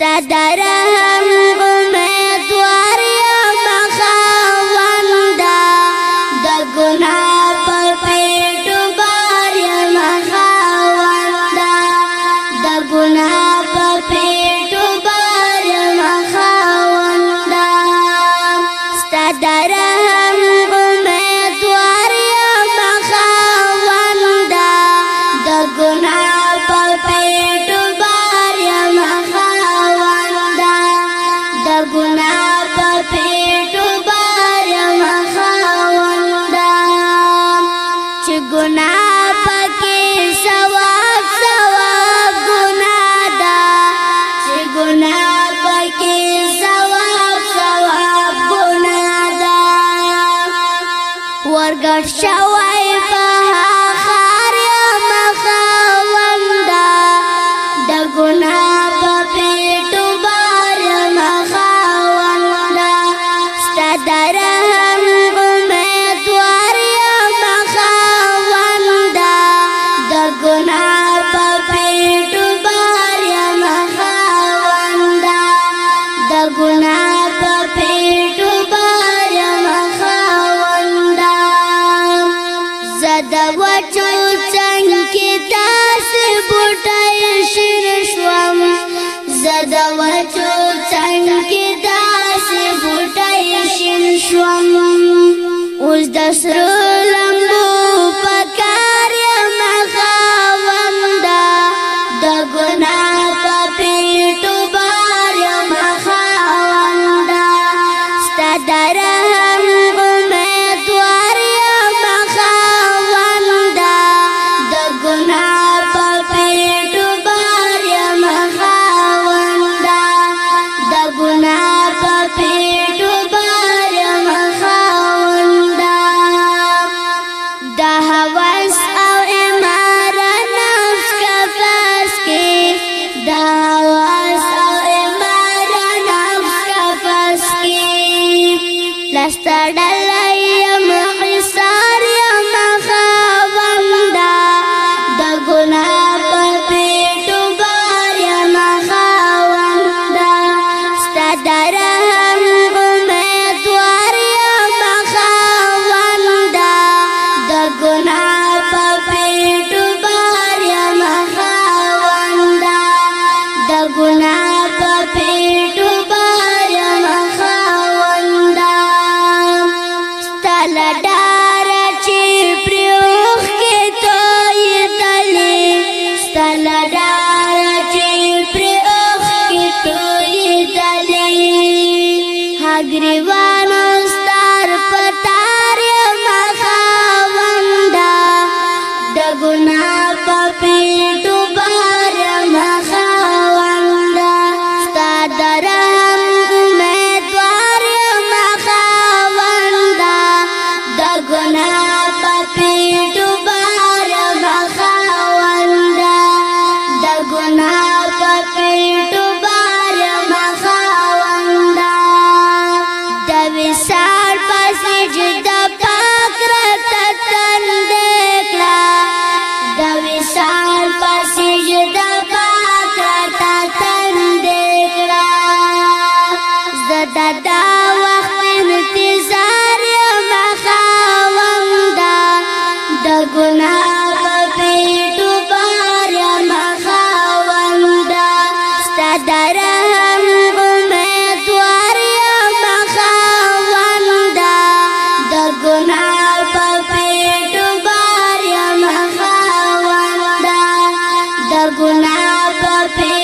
ستا درهم امیدوار یم خاونده د ګناه پر پیټ بار یم خاونده د ګناه پر پیټ بار یم خاونده ستا درهم امیدوار یم خاونده د ګناه زړه شوی د سرو las Agriva. the baby.